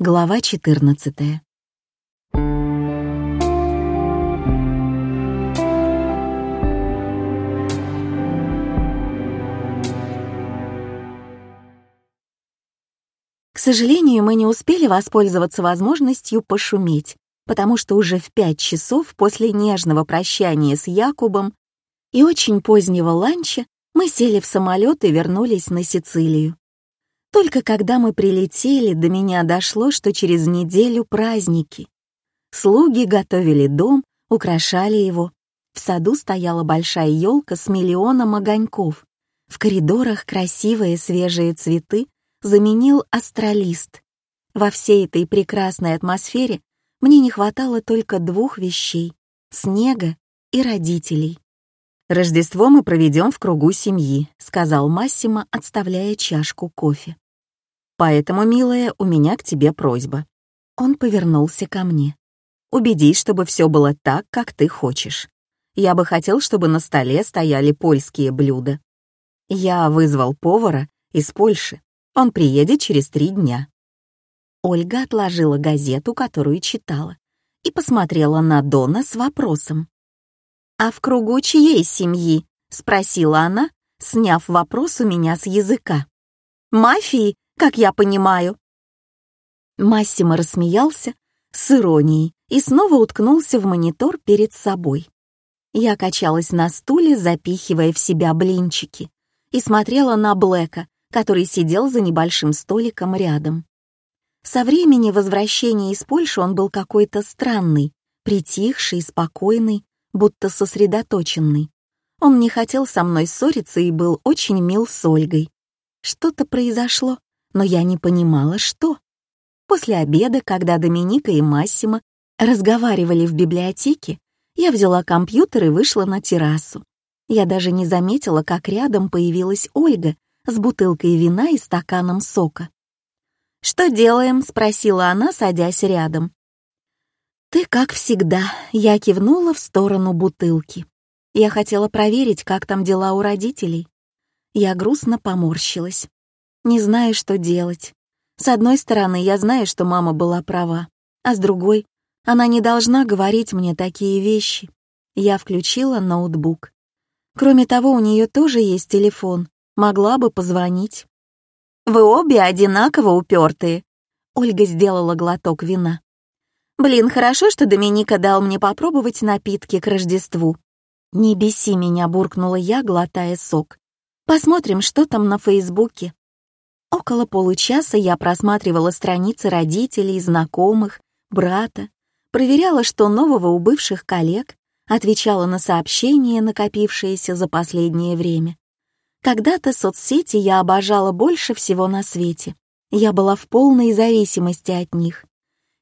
Глава 14. К сожалению, мы не успели воспользоваться возможностью пошуметь, потому что уже в пять часов после нежного прощания с Якубом и очень позднего ланча мы сели в самолет и вернулись на Сицилию. Только когда мы прилетели, до меня дошло, что через неделю праздники. Слуги готовили дом, украшали его. В саду стояла большая елка с миллионом огоньков. В коридорах красивые свежие цветы заменил астралист. Во всей этой прекрасной атмосфере мне не хватало только двух вещей — снега и родителей. «Рождество мы проведем в кругу семьи», — сказал Массимо, отставляя чашку кофе. Поэтому, милая, у меня к тебе просьба». Он повернулся ко мне. «Убедись, чтобы все было так, как ты хочешь. Я бы хотел, чтобы на столе стояли польские блюда. Я вызвал повара из Польши. Он приедет через три дня». Ольга отложила газету, которую читала, и посмотрела на Дона с вопросом. «А в кругу чьей семьи?» — спросила она, сняв вопрос у меня с языка. «Мафии как я понимаю». Массимо рассмеялся с иронией и снова уткнулся в монитор перед собой. Я качалась на стуле, запихивая в себя блинчики, и смотрела на Блэка, который сидел за небольшим столиком рядом. Со времени возвращения из Польши он был какой-то странный, притихший, спокойный, будто сосредоточенный. Он не хотел со мной ссориться и был очень мил с Ольгой. Что-то произошло, но я не понимала, что. После обеда, когда Доминика и Массимо разговаривали в библиотеке, я взяла компьютер и вышла на террасу. Я даже не заметила, как рядом появилась Ольга с бутылкой вина и стаканом сока. «Что делаем?» — спросила она, садясь рядом. «Ты как всегда», — я кивнула в сторону бутылки. Я хотела проверить, как там дела у родителей. Я грустно поморщилась. Не знаю, что делать. С одной стороны, я знаю, что мама была права, а с другой, она не должна говорить мне такие вещи. Я включила ноутбук. Кроме того, у нее тоже есть телефон, могла бы позвонить. «Вы обе одинаково упертые», — Ольга сделала глоток вина. «Блин, хорошо, что Доминика дал мне попробовать напитки к Рождеству». «Не беси меня», — буркнула я, глотая сок. «Посмотрим, что там на Фейсбуке». Около получаса я просматривала страницы родителей, знакомых, брата, проверяла, что нового у бывших коллег, отвечала на сообщения, накопившиеся за последнее время. Когда-то соцсети я обожала больше всего на свете. Я была в полной зависимости от них.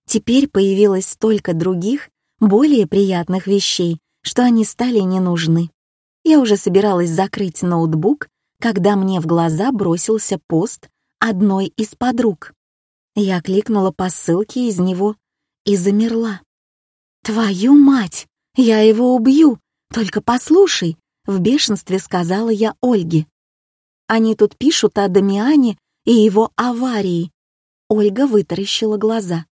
Теперь появилось столько других, более приятных вещей, что они стали не нужны. Я уже собиралась закрыть ноутбук, когда мне в глаза бросился пост одной из подруг. Я кликнула по ссылке из него и замерла. «Твою мать! Я его убью! Только послушай!» — в бешенстве сказала я Ольге. «Они тут пишут о Дамиане и его аварии». Ольга вытаращила глаза.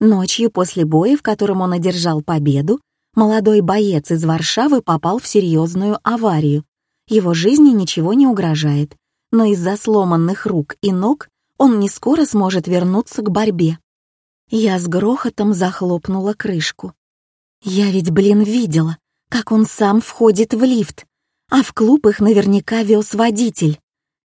Ночью после боя, в котором он одержал победу, молодой боец из Варшавы попал в серьезную аварию. Его жизни ничего не угрожает, но из-за сломанных рук и ног он не скоро сможет вернуться к борьбе. Я с грохотом захлопнула крышку. Я ведь, блин, видела, как он сам входит в лифт, а в клуб их наверняка вез водитель.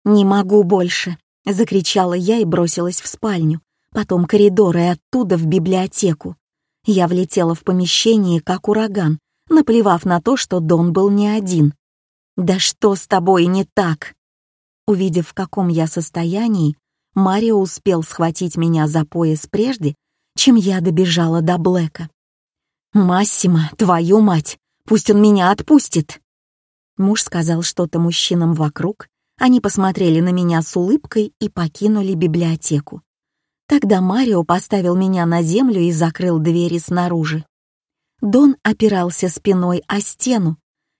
«Не могу больше», — закричала я и бросилась в спальню, потом коридор и оттуда в библиотеку. Я влетела в помещение, как ураган, наплевав на то, что Дон был не один. «Да что с тобой не так?» Увидев, в каком я состоянии, Марио успел схватить меня за пояс прежде, чем я добежала до Блэка. «Массимо, твою мать, пусть он меня отпустит!» Муж сказал что-то мужчинам вокруг, они посмотрели на меня с улыбкой и покинули библиотеку. Тогда Марио поставил меня на землю и закрыл двери снаружи. Дон опирался спиной о стену,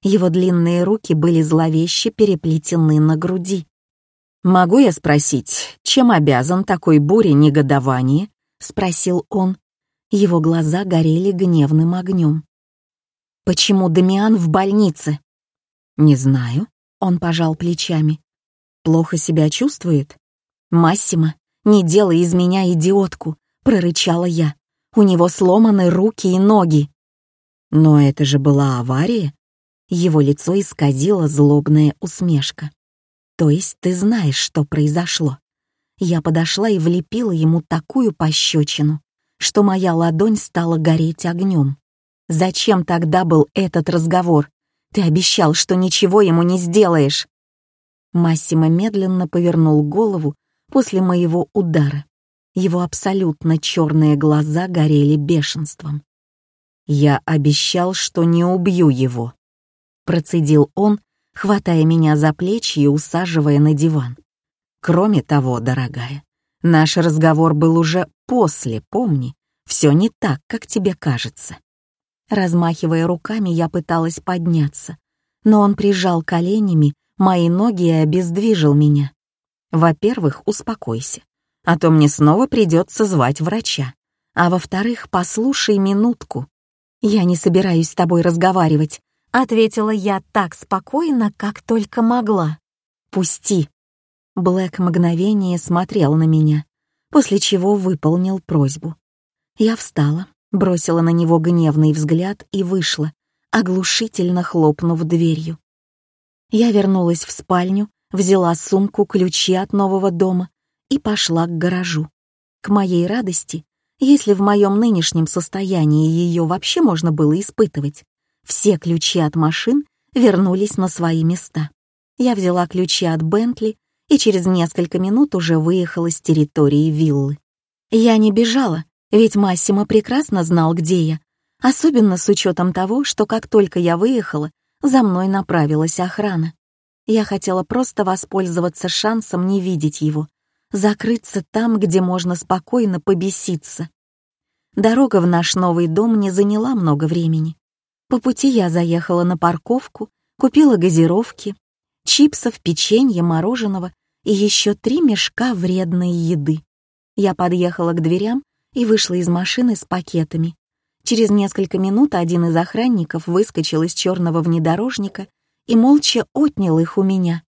его длинные руки были зловеще переплетены на груди. «Могу я спросить, чем обязан такой буре негодования?» — спросил он. Его глаза горели гневным огнем. «Почему Дамиан в больнице?» «Не знаю», — он пожал плечами. «Плохо себя чувствует?» «Массимо, не делай из меня идиотку», — прорычала я. «У него сломаны руки и ноги». «Но это же была авария?» Его лицо исказило злобная усмешка. «То есть ты знаешь, что произошло?» Я подошла и влепила ему такую пощечину, что моя ладонь стала гореть огнем. «Зачем тогда был этот разговор? Ты обещал, что ничего ему не сделаешь!» Массимо медленно повернул голову после моего удара. Его абсолютно черные глаза горели бешенством. «Я обещал, что не убью его», — процедил он, хватая меня за плечи и усаживая на диван. «Кроме того, дорогая, наш разговор был уже после, помни, все не так, как тебе кажется». Размахивая руками, я пыталась подняться, но он прижал коленями мои ноги и обездвижил меня. Во-первых, успокойся, а то мне снова придется звать врача. А во-вторых, послушай минутку. Я не собираюсь с тобой разговаривать, ответила я так спокойно, как только могла. Пусти. Блэк мгновение смотрел на меня, после чего выполнил просьбу. Я встала, бросила на него гневный взгляд и вышла, оглушительно хлопнув дверью. Я вернулась в спальню, взяла сумку, ключи от нового дома и пошла к гаражу. К моей радости, если в моем нынешнем состоянии ее вообще можно было испытывать, все ключи от машин вернулись на свои места. Я взяла ключи от Бентли и через несколько минут уже выехала с территории виллы. Я не бежала, ведь Массимо прекрасно знал, где я, особенно с учетом того, что как только я выехала, за мной направилась охрана. Я хотела просто воспользоваться шансом не видеть его, закрыться там, где можно спокойно побеситься. Дорога в наш новый дом не заняла много времени. По пути я заехала на парковку, купила газировки, чипсов, печенье, мороженого и еще три мешка вредной еды. Я подъехала к дверям и вышла из машины с пакетами. Через несколько минут один из охранников выскочил из черного внедорожника и молча отнял их у меня.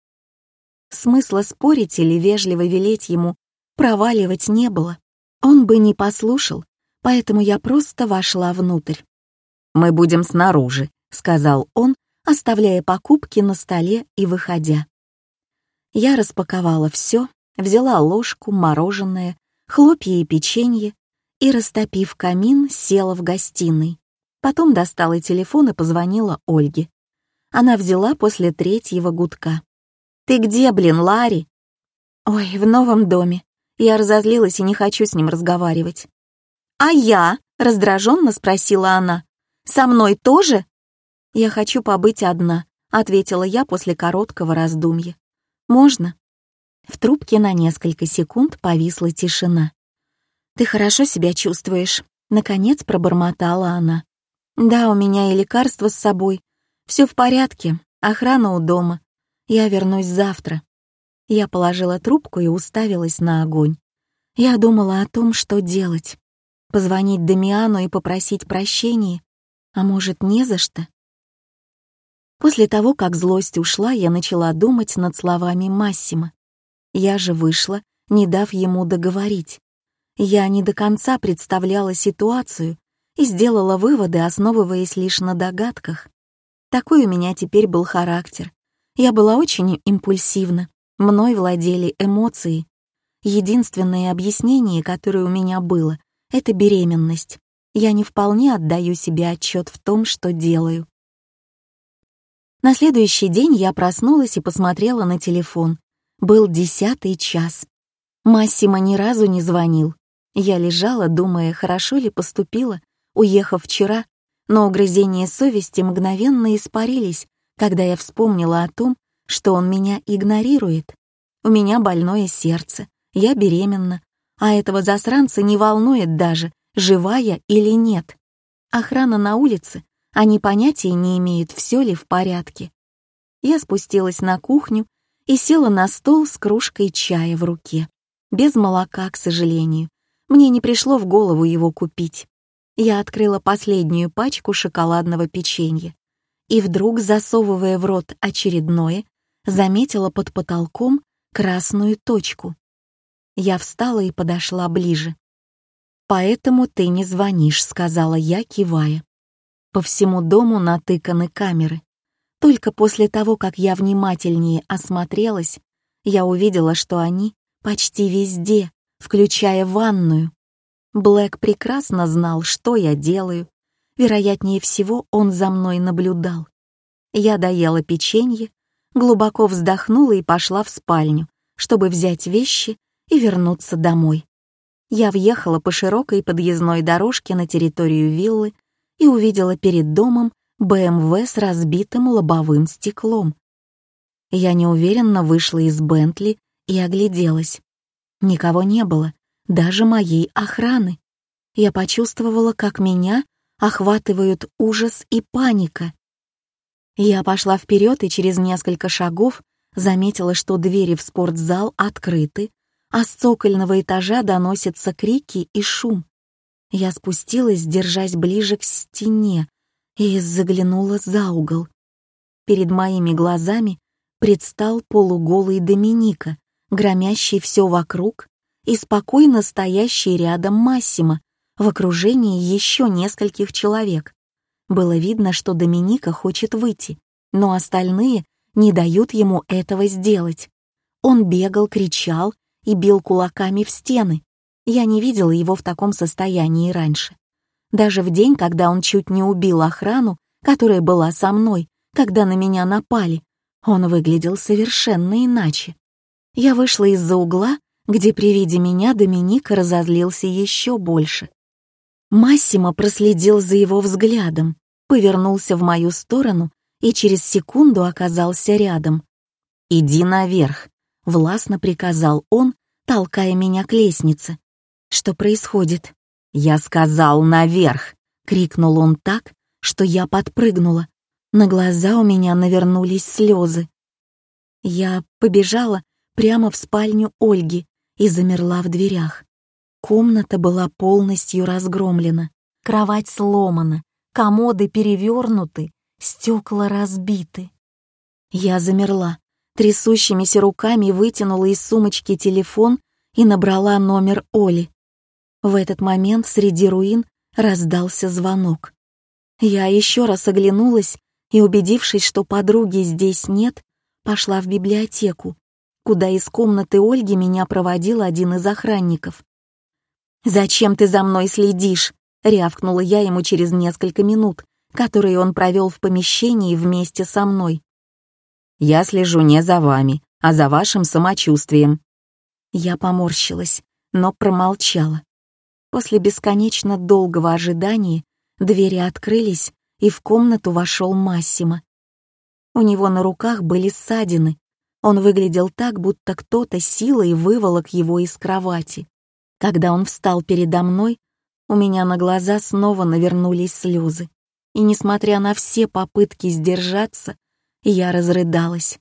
Смысла спорить или вежливо велеть ему проваливать не было. Он бы не послушал, поэтому я просто вошла внутрь. «Мы будем снаружи», — сказал он, оставляя покупки на столе и выходя. Я распаковала все, взяла ложку, мороженое, хлопья и печенье и, растопив камин, села в гостиной. Потом достала телефон и позвонила Ольге. Она взяла после третьего гудка. «Ты где, блин, Ларри?» «Ой, в новом доме. Я разозлилась и не хочу с ним разговаривать». «А я?» — раздраженно спросила она. «Со мной тоже?» «Я хочу побыть одна», — ответила я после короткого раздумья. «Можно?» В трубке на несколько секунд повисла тишина. «Ты хорошо себя чувствуешь?» — наконец пробормотала она. «Да, у меня и лекарства с собой. Все в порядке, охрана у дома. Я вернусь завтра». Я положила трубку и уставилась на огонь. Я думала о том, что делать. Позвонить Дамиану и попросить прощения, а может, не за что? После того, как злость ушла, я начала думать над словами Массима. Я же вышла, не дав ему договорить. Я не до конца представляла ситуацию и сделала выводы, основываясь лишь на догадках. Такой у меня теперь был характер. Я была очень импульсивна, мной владели эмоции. Единственное объяснение, которое у меня было, — это беременность. Я не вполне отдаю себе отчет в том, что делаю. На следующий день я проснулась и посмотрела на телефон. Был десятый час. Массимо ни разу не звонил. Я лежала, думая, хорошо ли поступила, уехав вчера, но угрызения совести мгновенно испарились, когда я вспомнила о том, что он меня игнорирует. У меня больное сердце, я беременна, а этого засранца не волнует даже, живая или нет. Охрана на улице, они понятия не имеют, все ли в порядке. Я спустилась на кухню и села на стол с кружкой чая в руке. Без молока, к сожалению, Мне не пришло в голову его купить. Я открыла последнюю пачку шоколадного печенья и вдруг, засовывая в рот очередное, заметила под потолком красную точку. Я встала и подошла ближе. «Поэтому ты не звонишь», — сказала я, кивая. По всему дому натыканы камеры. Только после того, как я внимательнее осмотрелась, я увидела, что они почти везде, включая ванную. Блэк прекрасно знал, что я делаю. Вероятнее всего, он за мной наблюдал. Я доела печенье, глубоко вздохнула и пошла в спальню, чтобы взять вещи и вернуться домой. Я въехала по широкой подъездной дорожке на территорию виллы и увидела перед домом БМВ с разбитым лобовым стеклом. Я неуверенно вышла из Бентли и огляделась. Никого не было, даже моей охраны. Я почувствовала, как меня охватывают ужас и паника. Я пошла вперед и через несколько шагов заметила, что двери в спортзал открыты, а с цокольного этажа доносятся крики и шум. Я спустилась, держась ближе к стене, и заглянула за угол. Перед моими глазами предстал полуголый Доминика, громящий все вокруг, и спокойно стоящий рядом Массимо, в окружении еще нескольких человек. Было видно, что Доминика хочет выйти, но остальные не дают ему этого сделать. Он бегал, кричал и бил кулаками в стены. Я не видела его в таком состоянии раньше. Даже в день, когда он чуть не убил охрану, которая была со мной, когда на меня напали, он выглядел совершенно иначе. Я вышла из-за угла, где при виде меня Доминик разозлился еще больше. Массимо проследил за его взглядом, повернулся в мою сторону и через секунду оказался рядом. «Иди наверх», — властно приказал он, толкая меня к лестнице. «Что происходит?» «Я сказал наверх!» — крикнул он так, что я подпрыгнула. На глаза у меня навернулись слезы. Я побежала прямо в спальню Ольги и замерла в дверях. Комната была полностью разгромлена, кровать сломана, комоды перевернуты, стекла разбиты. Я замерла, трясущимися руками вытянула из сумочки телефон и набрала номер Оли. В этот момент среди руин раздался звонок. Я еще раз оглянулась и, убедившись, что подруги здесь нет, пошла в библиотеку, куда из комнаты Ольги меня проводил один из охранников. «Зачем ты за мной следишь?» — рявкнула я ему через несколько минут, которые он провел в помещении вместе со мной. «Я слежу не за вами, а за вашим самочувствием». Я поморщилась, но промолчала. После бесконечно долгого ожидания двери открылись, и в комнату вошел Массимо. У него на руках были ссадины. Он выглядел так, будто кто-то силой выволок его из кровати. Когда он встал передо мной, у меня на глаза снова навернулись слезы. И несмотря на все попытки сдержаться, я разрыдалась.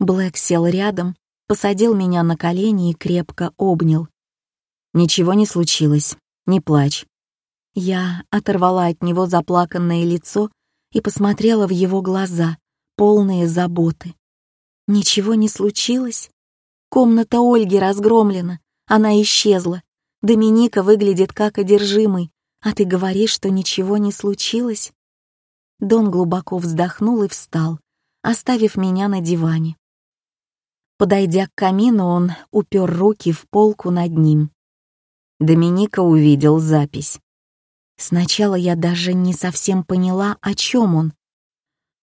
Блэк сел рядом, посадил меня на колени и крепко обнял. «Ничего не случилось, не плачь». Я оторвала от него заплаканное лицо и посмотрела в его глаза, полные заботы. Ничего не случилось. Комната Ольги разгромлена, она исчезла. Доминика выглядит как одержимый, а ты говоришь, что ничего не случилось?» Дон глубоко вздохнул и встал, оставив меня на диване. Подойдя к камину, он упер руки в полку над ним. Доминика увидел запись. Сначала я даже не совсем поняла, о чем он.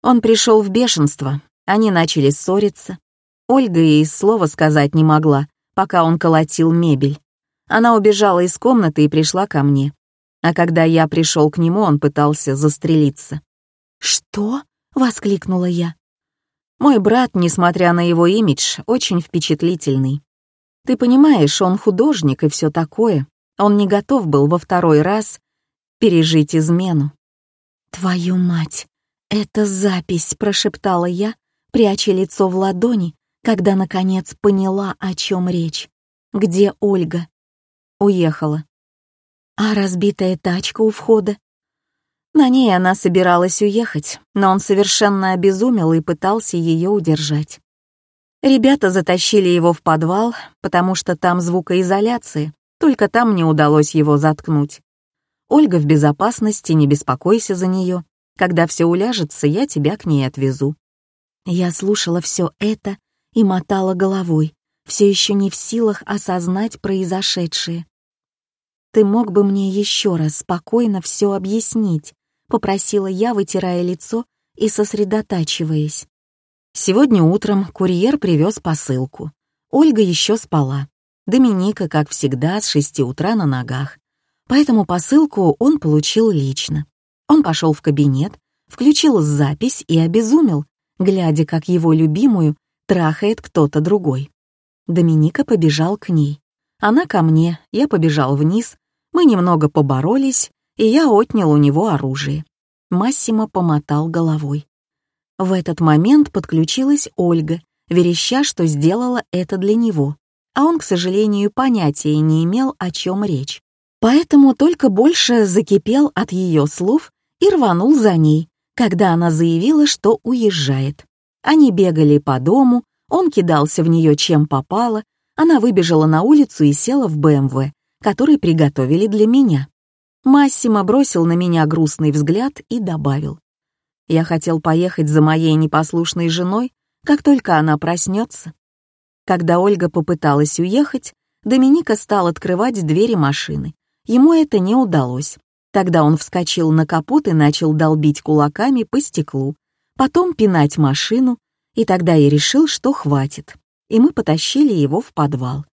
Он пришел в бешенство, они начали ссориться. Ольга ей слова сказать не могла, пока он колотил мебель. Она убежала из комнаты и пришла ко мне. А когда я пришел к нему, он пытался застрелиться. «Что?» — воскликнула я. «Мой брат, несмотря на его имидж, очень впечатлительный. Ты понимаешь, он художник и все такое. Он не готов был во второй раз пережить измену». «Твою мать! Это запись!» — прошептала я, пряча лицо в ладони, когда, наконец, поняла, о чем речь. «Где Ольга?» Уехала. А разбитая тачка у входа? На ней она собиралась уехать, но он совершенно обезумел и пытался ее удержать. Ребята затащили его в подвал, потому что там звукоизоляция, только там не удалось его заткнуть. Ольга в безопасности, не беспокойся за нее. Когда все уляжется, я тебя к ней отвезу. Я слушала все это и мотала головой, все еще не в силах осознать произошедшее. «Ты мог бы мне еще раз спокойно все объяснить», — попросила я, вытирая лицо и сосредотачиваясь. Сегодня утром курьер привез посылку. Ольга еще спала. Доминика, как всегда, с шести утра на ногах. Поэтому посылку он получил лично. Он пошел в кабинет, включил запись и обезумел, глядя, как его любимую трахает кто-то другой. Доминика побежал к ней. Она ко мне, я побежал вниз, мы немного поборолись, и я отнял у него оружие. Массимо помотал головой. В этот момент подключилась Ольга, вереща, что сделала это для него, а он, к сожалению, понятия не имел, о чем речь. Поэтому только больше закипел от ее слов и рванул за ней, когда она заявила, что уезжает. Они бегали по дому, он кидался в нее чем попало, она выбежала на улицу и села в БМВ, который приготовили для меня. Массимо бросил на меня грустный взгляд и добавил. «Я хотел поехать за моей непослушной женой, как только она проснется». Когда Ольга попыталась уехать, Доминика стал открывать двери машины. Ему это не удалось. Тогда он вскочил на капот и начал долбить кулаками по стеклу, потом пинать машину, и тогда я решил, что хватит, и мы потащили его в подвал.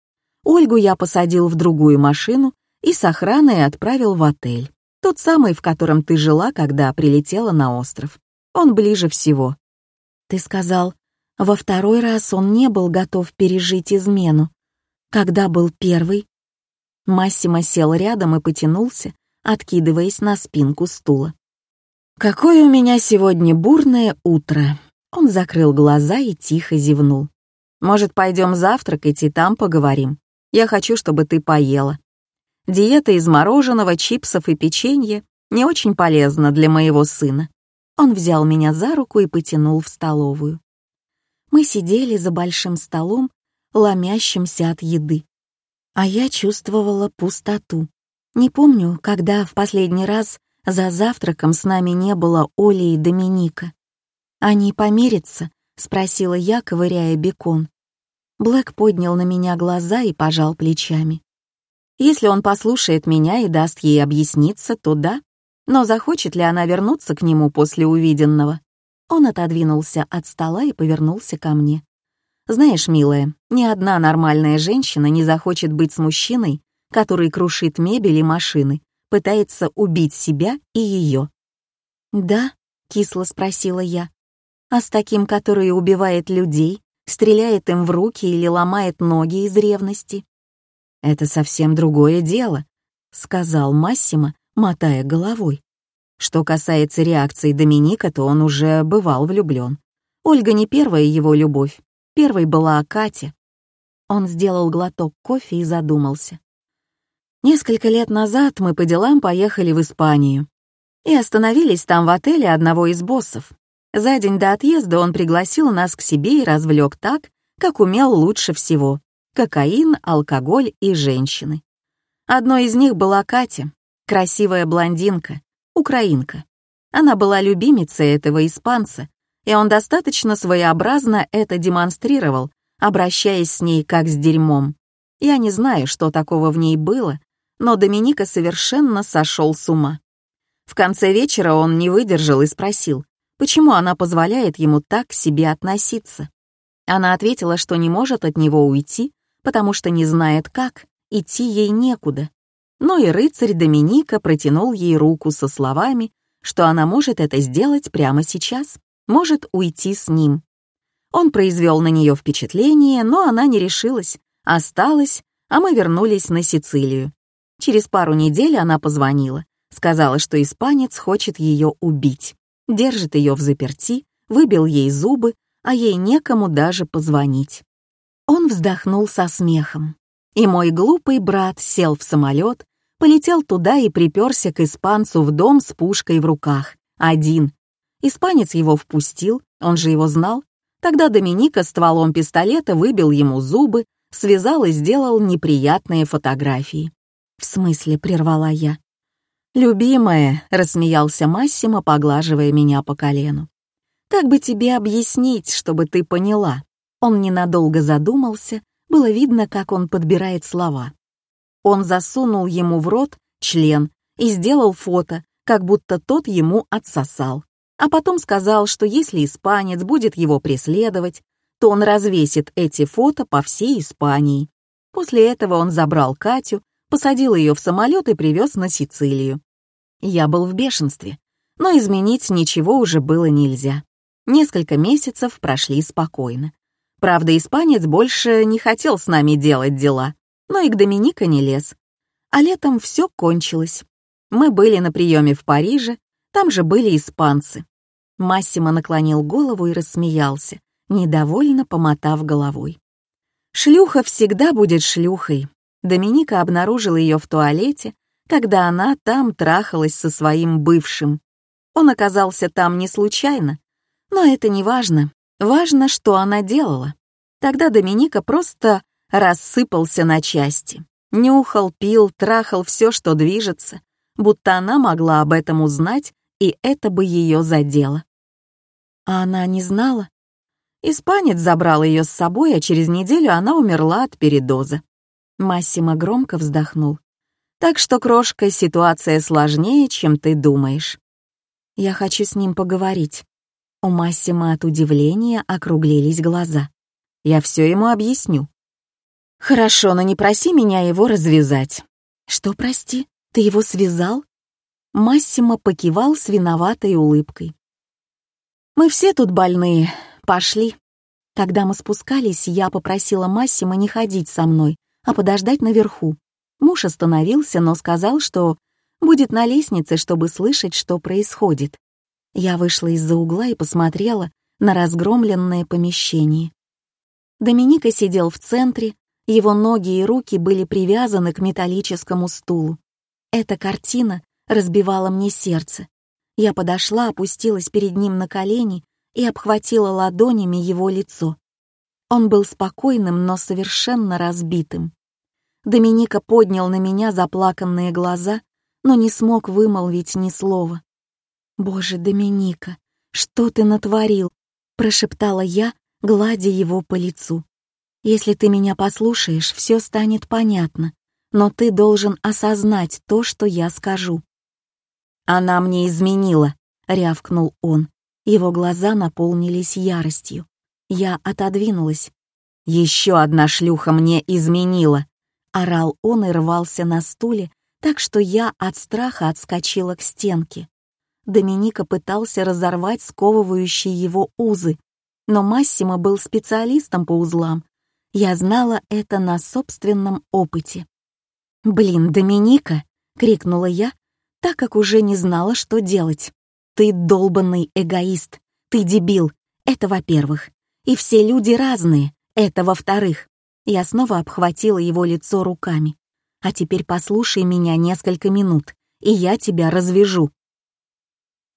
Ольгу я посадил в другую машину и с охраной отправил в отель, тот самый, в котором ты жила, когда прилетела на остров. Он ближе всего. Ты сказал, во второй раз он не был готов пережить измену. Когда был первый? Массимо сел рядом и потянулся, откидываясь на спинку стула. «Какое у меня сегодня бурное утро!» Он закрыл глаза и тихо зевнул. «Может, пойдем завтракать и там поговорим? Я хочу, чтобы ты поела. Диета из мороженого, чипсов и печенья не очень полезна для моего сына». Он взял меня за руку и потянул в столовую. Мы сидели за большим столом, ломящимся от еды. А я чувствовала пустоту. Не помню, когда в последний раз за завтраком с нами не было Оли и Доминика. «Они помирятся?» — спросила я, ковыряя бекон. Блэк поднял на меня глаза и пожал плечами. «Если он послушает меня и даст ей объясниться, то да. Но захочет ли она вернуться к нему после увиденного?» Он отодвинулся от стола и повернулся ко мне. «Знаешь, милая, ни одна нормальная женщина не захочет быть с мужчиной, который крушит мебель и машины, пытается убить себя и ее». «Да?» — кисло спросила я а с таким, который убивает людей, стреляет им в руки или ломает ноги из ревности. «Это совсем другое дело», — сказал Массимо, мотая головой. Что касается реакции Доминика, то он уже бывал влюблен. Ольга не первая его любовь, первой была Катя. Он сделал глоток кофе и задумался. Несколько лет назад мы по делам поехали в Испанию и остановились там в отеле одного из боссов. За день до отъезда он пригласил нас к себе и развлек так, как умел лучше всего — кокаин, алкоголь и женщины. Одной из них была Катя, красивая блондинка, украинка. Она была любимицей этого испанца, и он достаточно своеобразно это демонстрировал, обращаясь с ней как с дерьмом. Я не знаю, что такого в ней было, но Доминика совершенно сошел с ума. В конце вечера он не выдержал и спросил, почему она позволяет ему так к себе относиться. Она ответила, что не может от него уйти, потому что не знает как, идти ей некуда. Но и рыцарь Доминика протянул ей руку со словами, что она может это сделать прямо сейчас, может уйти с ним. Он произвел на нее впечатление, но она не решилась, осталась, а мы вернулись на Сицилию. Через пару недель она позвонила, сказала, что испанец хочет ее убить держит ее в заперти, выбил ей зубы, а ей некому даже позвонить. Он вздохнул со смехом. И мой глупый брат сел в самолет, полетел туда и приперся к испанцу в дом с пушкой в руках. Один. Испанец его впустил, он же его знал. Тогда Доминика стволом пистолета выбил ему зубы, связал и сделал неприятные фотографии. «В смысле?» — прервала я. «Любимая», — рассмеялся Массимо, поглаживая меня по колену. «Как бы тебе объяснить, чтобы ты поняла?» Он ненадолго задумался, было видно, как он подбирает слова. Он засунул ему в рот член и сделал фото, как будто тот ему отсосал. А потом сказал, что если испанец будет его преследовать, то он развесит эти фото по всей Испании. После этого он забрал Катю, посадил ее в самолет и привез на Сицилию. Я был в бешенстве, но изменить ничего уже было нельзя. Несколько месяцев прошли спокойно. Правда, испанец больше не хотел с нами делать дела, но и к Доминика не лез. А летом все кончилось. Мы были на приеме в Париже, там же были испанцы. Массимо наклонил голову и рассмеялся, недовольно помотав головой. Шлюха всегда будет шлюхой. Доминика обнаружил ее в туалете, когда она там трахалась со своим бывшим. Он оказался там не случайно, но это не важно. Важно, что она делала. Тогда Доминика просто рассыпался на части. Нюхал, пил, трахал все, что движется, будто она могла об этом узнать, и это бы ее задело. А она не знала? Испанец забрал ее с собой, а через неделю она умерла от передоза. Массимо громко вздохнул. Так что, крошка, ситуация сложнее, чем ты думаешь. Я хочу с ним поговорить. У Массима от удивления округлились глаза. Я все ему объясню. Хорошо, но не проси меня его развязать. Что, прости, ты его связал? Массимо покивал с виноватой улыбкой. Мы все тут больные. Пошли. Когда мы спускались, я попросила Массима не ходить со мной, а подождать наверху. Муж остановился, но сказал, что будет на лестнице, чтобы слышать, что происходит. Я вышла из-за угла и посмотрела на разгромленное помещение. Доминика сидел в центре, его ноги и руки были привязаны к металлическому стулу. Эта картина разбивала мне сердце. Я подошла, опустилась перед ним на колени и обхватила ладонями его лицо. Он был спокойным, но совершенно разбитым. Доминика поднял на меня заплаканные глаза, но не смог вымолвить ни слова. «Боже, Доминика, что ты натворил?» — прошептала я, гладя его по лицу. «Если ты меня послушаешь, все станет понятно, но ты должен осознать то, что я скажу». «Она мне изменила», — рявкнул он. Его глаза наполнились яростью. Я отодвинулась. «Еще одна шлюха мне изменила», — орал он и рвался на стуле, так что я от страха отскочила к стенке. Доминика пытался разорвать сковывающие его узы, но Массимо был специалистом по узлам. Я знала это на собственном опыте. «Блин, Доминика!» — крикнула я, так как уже не знала, что делать. «Ты долбанный эгоист! Ты дебил! Это во-первых. И все люди разные, это во-вторых». Я снова обхватила его лицо руками. «А теперь послушай меня несколько минут, и я тебя развяжу».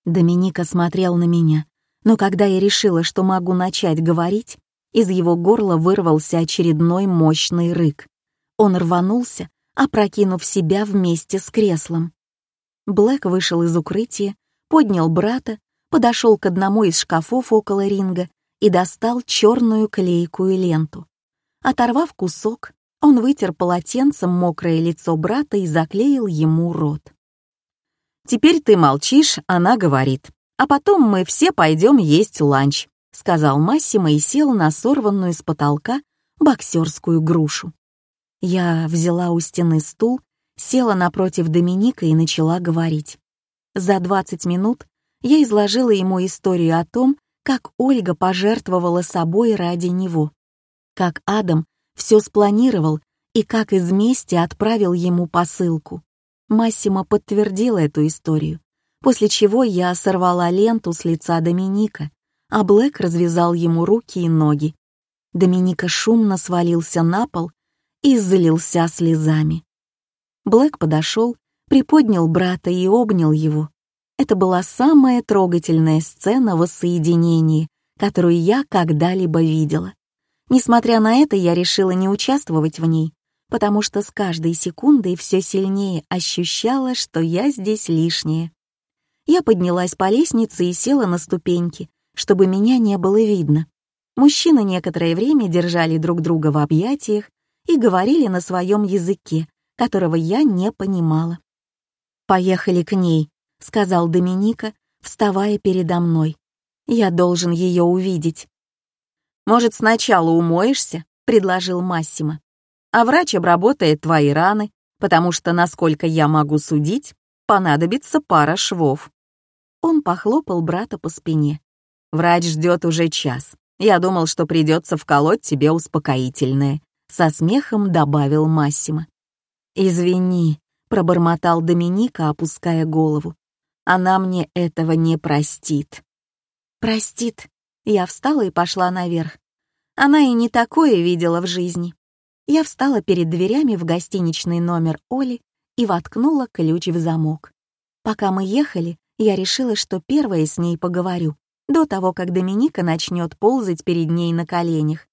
Доминика смотрел на меня, но когда я решила, что могу начать говорить, из его горла вырвался очередной мощный рык. Он рванулся, опрокинув себя вместе с креслом. Блэк вышел из укрытия, поднял брата, подошел к одному из шкафов около ринга и достал черную клейкую ленту. Оторвав кусок, он вытер полотенцем мокрое лицо брата и заклеил ему рот. «Теперь ты молчишь, она говорит. А потом мы все пойдем есть ланч», — сказал Массимо и сел на сорванную с потолка боксерскую грушу. Я взяла у стены стул, села напротив Доминика и начала говорить. За 20 минут я изложила ему историю о том, как Ольга пожертвовала собой ради него, как Адам все спланировал и как из мести отправил ему посылку. Массимо подтвердил эту историю, после чего я сорвала ленту с лица Доминика, а Блэк развязал ему руки и ноги. Доминика шумно свалился на пол и залился слезами. Блэк подошел, приподнял брата и обнял его. Это была самая трогательная сцена воссоединения, которую я когда-либо видела. Несмотря на это, я решила не участвовать в ней, потому что с каждой секундой все сильнее ощущала, что я здесь лишняя. Я поднялась по лестнице и села на ступеньки, чтобы меня не было видно. Мужчины некоторое время держали друг друга в объятиях и говорили на своем языке, которого я не понимала. «Поехали к ней», — сказал Доминика, вставая передо мной. «Я должен ее увидеть». «Может, сначала умоешься?» — предложил Массимо а врач обработает твои раны, потому что, насколько я могу судить, понадобится пара швов». Он похлопал брата по спине. «Врач ждет уже час. Я думал, что придется вколоть тебе успокоительное», — со смехом добавил Массимо. «Извини», — пробормотал Доминика, опуская голову. «Она мне этого не простит». «Простит». Я встала и пошла наверх. Она и не такое видела в жизни. Я встала перед дверями в гостиничный номер Оли и воткнула ключ в замок. Пока мы ехали, я решила, что первая с ней поговорю, до того, как Доминика начнет ползать перед ней на коленях.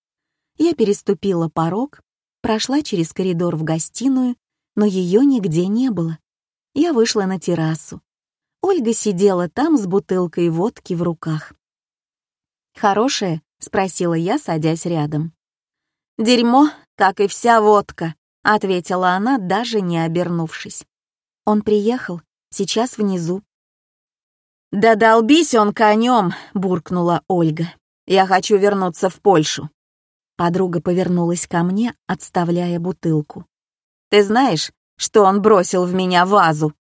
Я переступила порог, прошла через коридор в гостиную, но ее нигде не было. Я вышла на террасу. Ольга сидела там с бутылкой водки в руках. «Хорошая?» — спросила я, садясь рядом. «Дерьмо, как и вся водка», — ответила она, даже не обернувшись. «Он приехал, сейчас внизу». «Да долбись он конем!» — буркнула Ольга. «Я хочу вернуться в Польшу». Подруга повернулась ко мне, отставляя бутылку. «Ты знаешь, что он бросил в меня вазу?»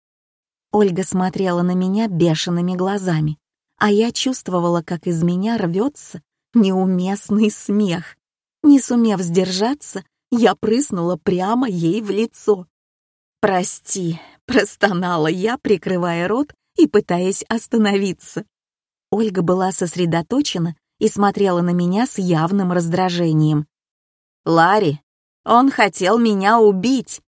Ольга смотрела на меня бешеными глазами, а я чувствовала, как из меня рвется неуместный смех. Не сумев сдержаться, я прыснула прямо ей в лицо. «Прости», — простонала я, прикрывая рот и пытаясь остановиться. Ольга была сосредоточена и смотрела на меня с явным раздражением. «Ларри, он хотел меня убить!»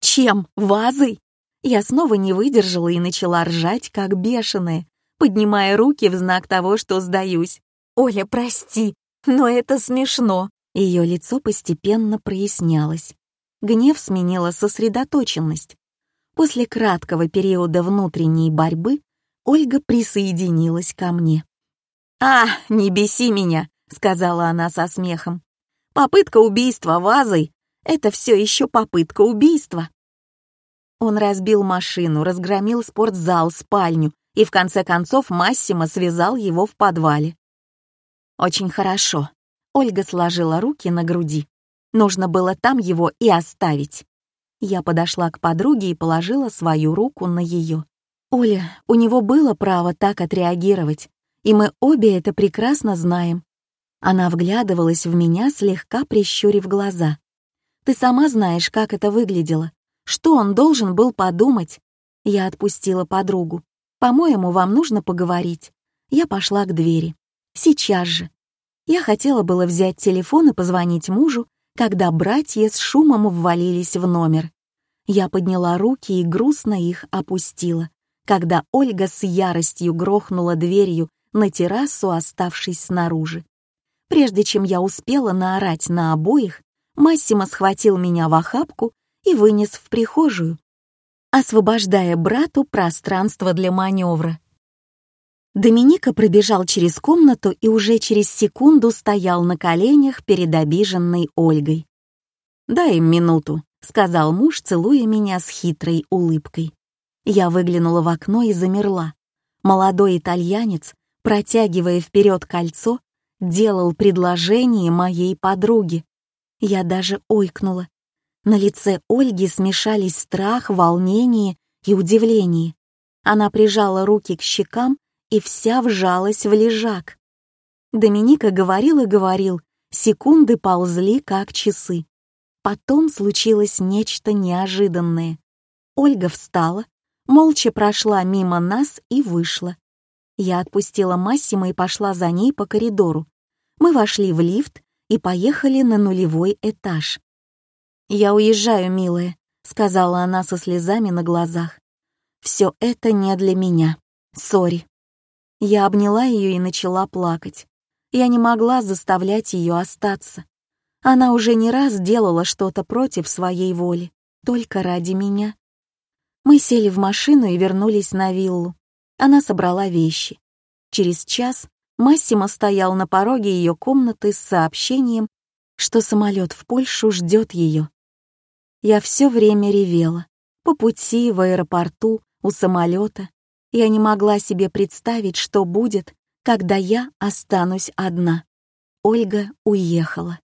«Чем? Вазой?» Я снова не выдержала и начала ржать, как бешеная, поднимая руки в знак того, что сдаюсь. «Оля, прости, но это смешно. Ее лицо постепенно прояснялось. Гнев сменила сосредоточенность. После краткого периода внутренней борьбы Ольга присоединилась ко мне. «А, не беси меня», — сказала она со смехом. «Попытка убийства вазой — это все еще попытка убийства». Он разбил машину, разгромил спортзал, спальню и в конце концов Массимо связал его в подвале. Очень хорошо. Ольга сложила руки на груди. Нужно было там его и оставить. Я подошла к подруге и положила свою руку на ее. «Оля, у него было право так отреагировать, и мы обе это прекрасно знаем». Она вглядывалась в меня, слегка прищурив глаза. «Ты сама знаешь, как это выглядело. Что он должен был подумать?» Я отпустила подругу. «По-моему, вам нужно поговорить». Я пошла к двери. Сейчас же. Я хотела было взять телефон и позвонить мужу, когда братья с шумом ввалились в номер. Я подняла руки и грустно их опустила, когда Ольга с яростью грохнула дверью на террасу, оставшись снаружи. Прежде чем я успела наорать на обоих, Массимо схватил меня в охапку и вынес в прихожую, освобождая брату пространство для маневра. Доминика пробежал через комнату и уже через секунду стоял на коленях перед обиженной Ольгой. «Дай им минуту», — сказал муж, целуя меня с хитрой улыбкой. Я выглянула в окно и замерла. Молодой итальянец, протягивая вперед кольцо, делал предложение моей подруге. Я даже ойкнула. На лице Ольги смешались страх, волнение и удивление. Она прижала руки к щекам и вся вжалась в лежак. Доминика говорил и говорил, секунды ползли как часы. Потом случилось нечто неожиданное. Ольга встала, молча прошла мимо нас и вышла. Я отпустила Массима и пошла за ней по коридору. Мы вошли в лифт и поехали на нулевой этаж. «Я уезжаю, милая», — сказала она со слезами на глазах. «Все это не для меня. Сори». Я обняла ее и начала плакать. Я не могла заставлять ее остаться. Она уже не раз делала что-то против своей воли, только ради меня. Мы сели в машину и вернулись на виллу. Она собрала вещи. Через час Массимо стоял на пороге ее комнаты с сообщением, что самолет в Польшу ждет ее. Я все время ревела. По пути, в аэропорту, у самолета. Я не могла себе представить, что будет, когда я останусь одна. Ольга уехала.